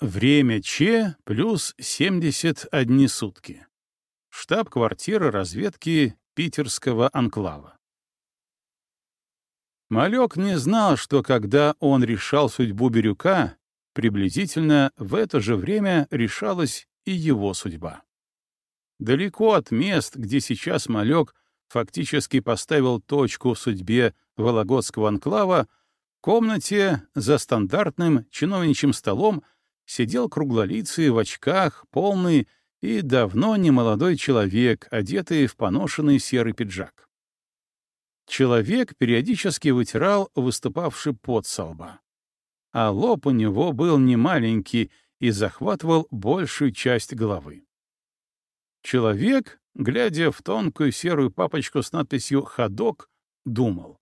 Время Че плюс 71 сутки. Штаб-квартира разведки Питерского анклава. Малек не знал, что когда он решал судьбу Бирюка, приблизительно в это же время решалась и его судьба. Далеко от мест, где сейчас Малек фактически поставил точку в судьбе Вологодского анклава, в комнате за стандартным чиновничьим столом сидел круглолицый в очках, полный и давно немолодой человек, одетый в поношенный серый пиджак. Человек периодически вытирал выступавший пот со лба. А лоб у него был немаленький и захватывал большую часть головы. Человек, глядя в тонкую серую папочку с надписью «Ходок», думал.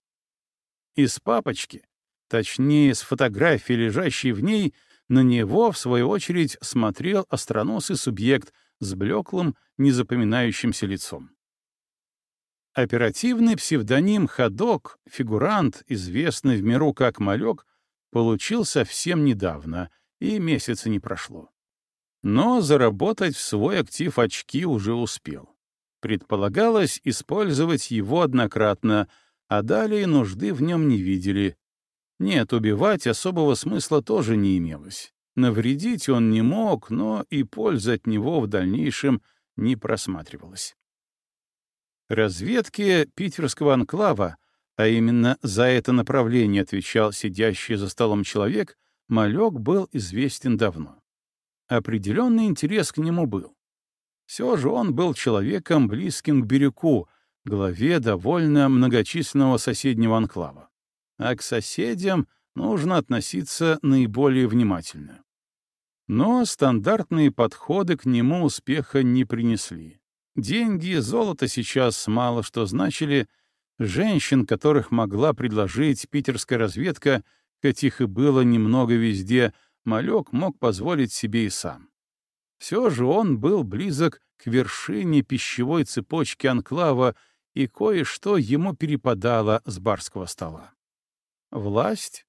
Из папочки, точнее, с фотографии, лежащей в ней, на него, в свою очередь, смотрел остроносый субъект с блеклым, незапоминающимся лицом. Оперативный псевдоним «Ходок», фигурант, известный в миру как Малек, получил совсем недавно, и месяца не прошло. Но заработать в свой актив очки уже успел. Предполагалось использовать его однократно, а далее нужды в нем не видели, нет, убивать особого смысла тоже не имелось. Навредить он не мог, но и польза от него в дальнейшем не просматривалась. Разведке питерского анклава, а именно за это направление отвечал сидящий за столом человек, Малек был известен давно. Определенный интерес к нему был. Все же он был человеком, близким к Бирюку, главе довольно многочисленного соседнего анклава а к соседям нужно относиться наиболее внимательно. Но стандартные подходы к нему успеха не принесли. Деньги, золото сейчас мало что значили. Женщин, которых могла предложить питерская разведка, хоть их и было немного везде, Малек мог позволить себе и сам. Все же он был близок к вершине пищевой цепочки анклава, и кое-что ему перепадало с барского стола. Власть?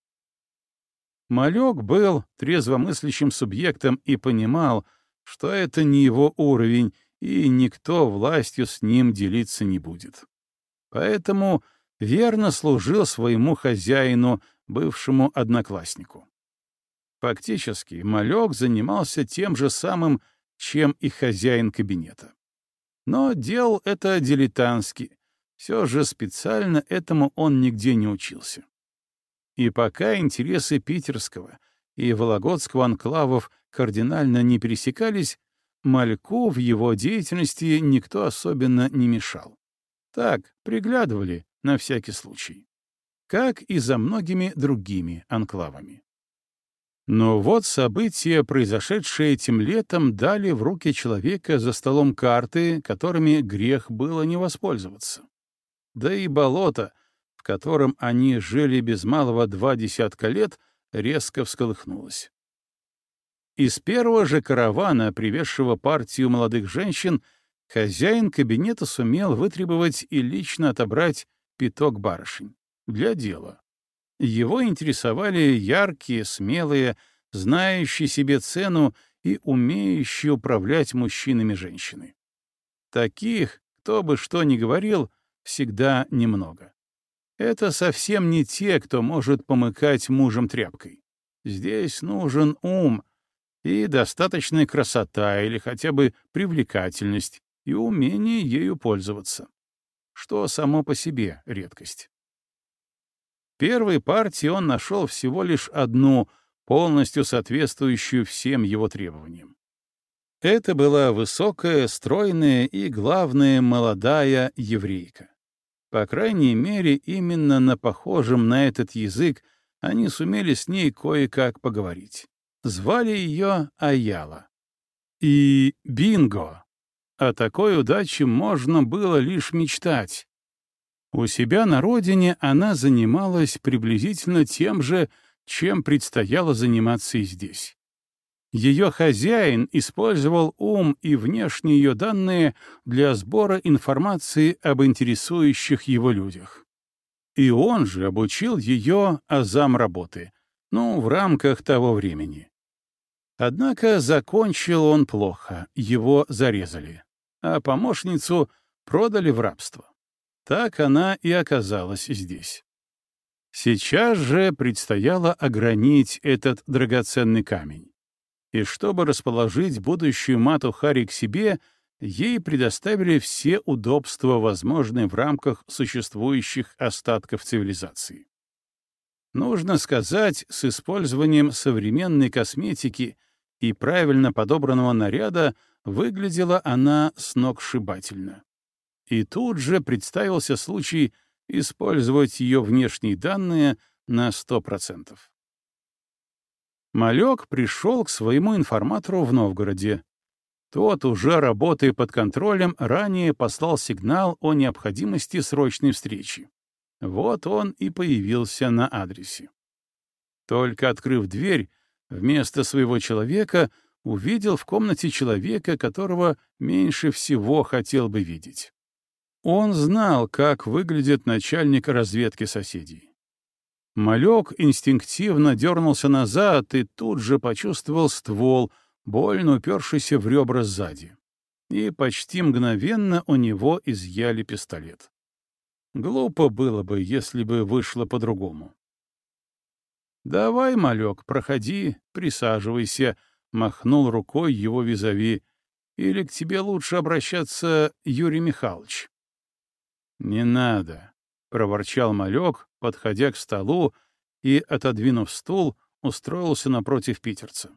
Малек был трезвомыслящим субъектом и понимал, что это не его уровень, и никто властью с ним делиться не будет. Поэтому верно служил своему хозяину, бывшему однокласснику. Фактически, Малек занимался тем же самым, чем и хозяин кабинета. Но делал это дилетантски, все же специально этому он нигде не учился. И пока интересы питерского и вологодского анклавов кардинально не пересекались, Мальку в его деятельности никто особенно не мешал. Так, приглядывали на всякий случай. Как и за многими другими анклавами. Но вот события, произошедшие этим летом, дали в руки человека за столом карты, которыми грех было не воспользоваться. Да и болото — котором они жили без малого два десятка лет, резко всколыхнулось. Из первого же каравана, привезшего партию молодых женщин, хозяин кабинета сумел вытребовать и лично отобрать пяток барышень. Для дела. Его интересовали яркие, смелые, знающие себе цену и умеющие управлять мужчинами женщины. Таких, кто бы что ни говорил, всегда немного. Это совсем не те, кто может помыкать мужем тряпкой. Здесь нужен ум и достаточная красота или хотя бы привлекательность и умение ею пользоваться, что само по себе редкость. Первой партии он нашел всего лишь одну, полностью соответствующую всем его требованиям. Это была высокая, стройная и, главное, молодая еврейка. По крайней мере, именно на похожем на этот язык они сумели с ней кое-как поговорить. Звали ее Аяла. И бинго! О такой удаче можно было лишь мечтать. У себя на родине она занималась приблизительно тем же, чем предстояло заниматься и здесь. Ее хозяин использовал ум и внешние ее данные для сбора информации об интересующих его людях. И он же обучил ее азам работы, ну, в рамках того времени. Однако закончил он плохо, его зарезали, а помощницу продали в рабство. Так она и оказалась здесь. Сейчас же предстояло огранить этот драгоценный камень. И чтобы расположить будущую мату Хари к себе, ей предоставили все удобства, возможные в рамках существующих остатков цивилизации. Нужно сказать, с использованием современной косметики и правильно подобранного наряда выглядела она сногсшибательно. И тут же представился случай использовать ее внешние данные на 100%. Малек пришел к своему информатору в Новгороде. Тот, уже работая под контролем, ранее послал сигнал о необходимости срочной встречи. Вот он и появился на адресе. Только открыв дверь, вместо своего человека увидел в комнате человека, которого меньше всего хотел бы видеть. Он знал, как выглядит начальник разведки соседей. Малек инстинктивно дернулся назад и тут же почувствовал ствол, больно упершийся в ребра сзади. И почти мгновенно у него изъяли пистолет. Глупо было бы, если бы вышло по-другому. «Давай, малек, проходи, присаживайся», — махнул рукой его визави. «Или к тебе лучше обращаться, Юрий Михайлович?» «Не надо», — проворчал малек, подходя к столу и, отодвинув стул, устроился напротив питерца.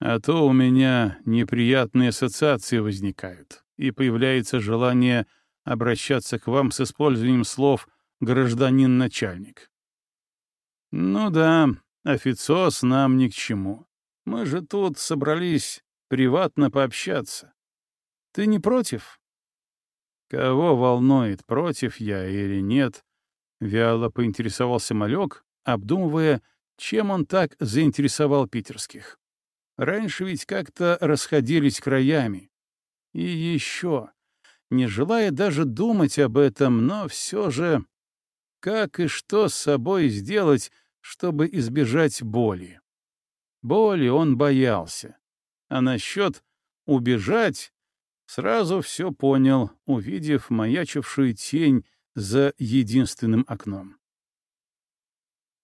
«А то у меня неприятные ассоциации возникают, и появляется желание обращаться к вам с использованием слов «гражданин-начальник». «Ну да, официоз нам ни к чему. Мы же тут собрались приватно пообщаться. Ты не против?» Кого волнует, против я или нет? Вяло поинтересовался малек, обдумывая, чем он так заинтересовал питерских. Раньше ведь как-то расходились краями. И еще, не желая даже думать об этом, но все же, как и что с собой сделать, чтобы избежать боли? Боли он боялся. А насчет убежать Сразу все понял, увидев маячившую тень за единственным окном.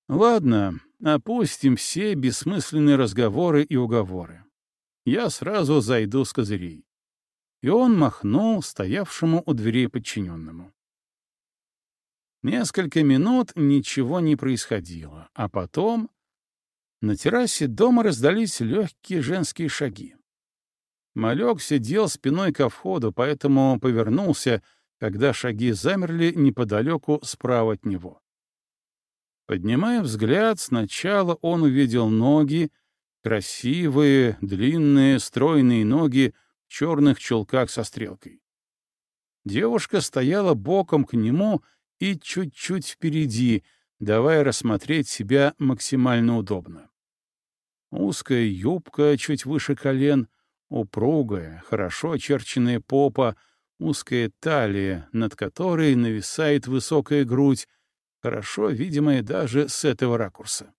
Ладно, опустим все бессмысленные разговоры и уговоры. Я сразу зайду с козырей. И он махнул стоявшему у дверей подчиненному. Несколько минут ничего не происходило, а потом на террасе дома раздались легкие женские шаги. Малек сидел спиной ко входу, поэтому повернулся, когда шаги замерли неподалеку справа от него. Поднимая взгляд, сначала он увидел ноги, красивые, длинные, стройные ноги в черных чулках со стрелкой. Девушка стояла боком к нему и чуть-чуть впереди, давая рассмотреть себя максимально удобно. Узкая юбка чуть выше колен, Упругая, хорошо очерченная попа, узкая талия, над которой нависает высокая грудь, хорошо видимая даже с этого ракурса.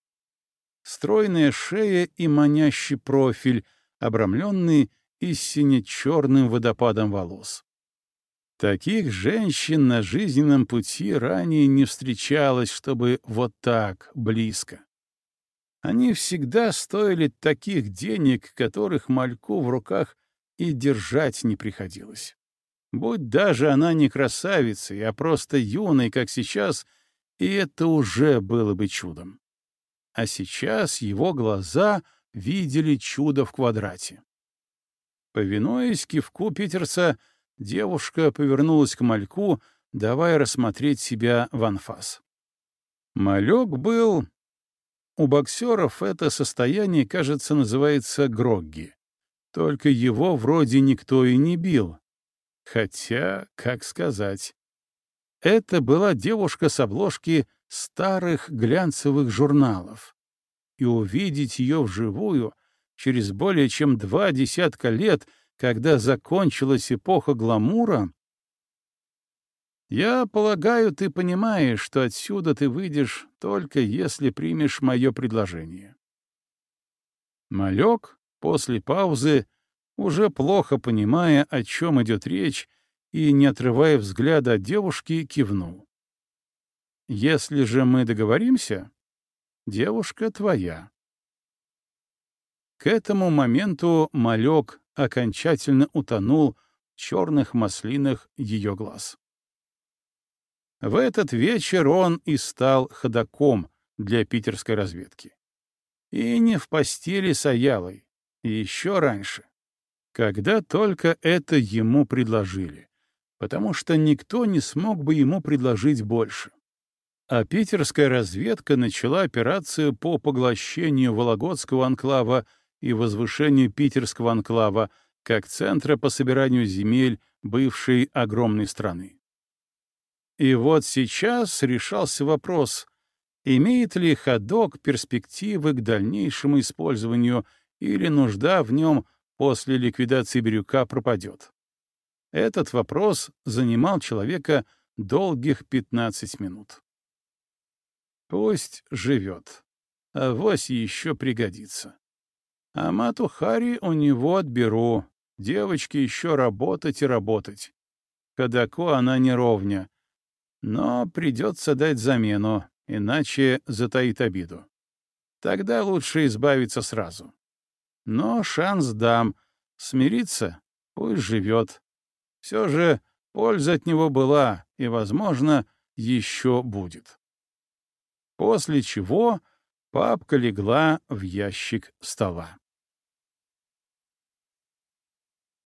Стройная шея и манящий профиль, обрамленный истинно черным водопадом волос. Таких женщин на жизненном пути ранее не встречалось, чтобы вот так, близко. Они всегда стоили таких денег, которых мальку в руках и держать не приходилось. Будь даже она не красавицей, а просто юной, как сейчас, и это уже было бы чудом. А сейчас его глаза видели чудо в квадрате. Повинуясь кивку Питерса, девушка повернулась к мальку, давая рассмотреть себя в анфас. Малек был у боксеров это состояние, кажется, называется грогги. Только его вроде никто и не бил. Хотя, как сказать... Это была девушка с обложки старых глянцевых журналов. И увидеть ее вживую через более чем два десятка лет, когда закончилась эпоха гламура, я полагаю, ты понимаешь, что отсюда ты выйдешь только если примешь мое предложение. Малек После паузы, уже плохо понимая, о чем идет речь, и, не отрывая взгляда от девушки, кивнул. «Если же мы договоримся, девушка твоя». К этому моменту малек окончательно утонул в черных маслинах ее глаз. В этот вечер он и стал ходаком для питерской разведки. И не в постели с Аялой, еще раньше, когда только это ему предложили, потому что никто не смог бы ему предложить больше. А питерская разведка начала операцию по поглощению Вологодского анклава и возвышению питерского анклава как центра по собиранию земель бывшей огромной страны. И вот сейчас решался вопрос, имеет ли ходок перспективы к дальнейшему использованию или нужда в нем после ликвидации Бирюка пропадет. Этот вопрос занимал человека долгих 15 минут. Пусть живет, а вось еще пригодится. А мату Хари у него отберу, девочке еще работать и работать. Кадаку она не ровня, но придется дать замену, иначе затаит обиду. Тогда лучше избавиться сразу. Но шанс дам. Смириться? Пусть живет. Все же польза от него была и, возможно, еще будет. После чего папка легла в ящик стола.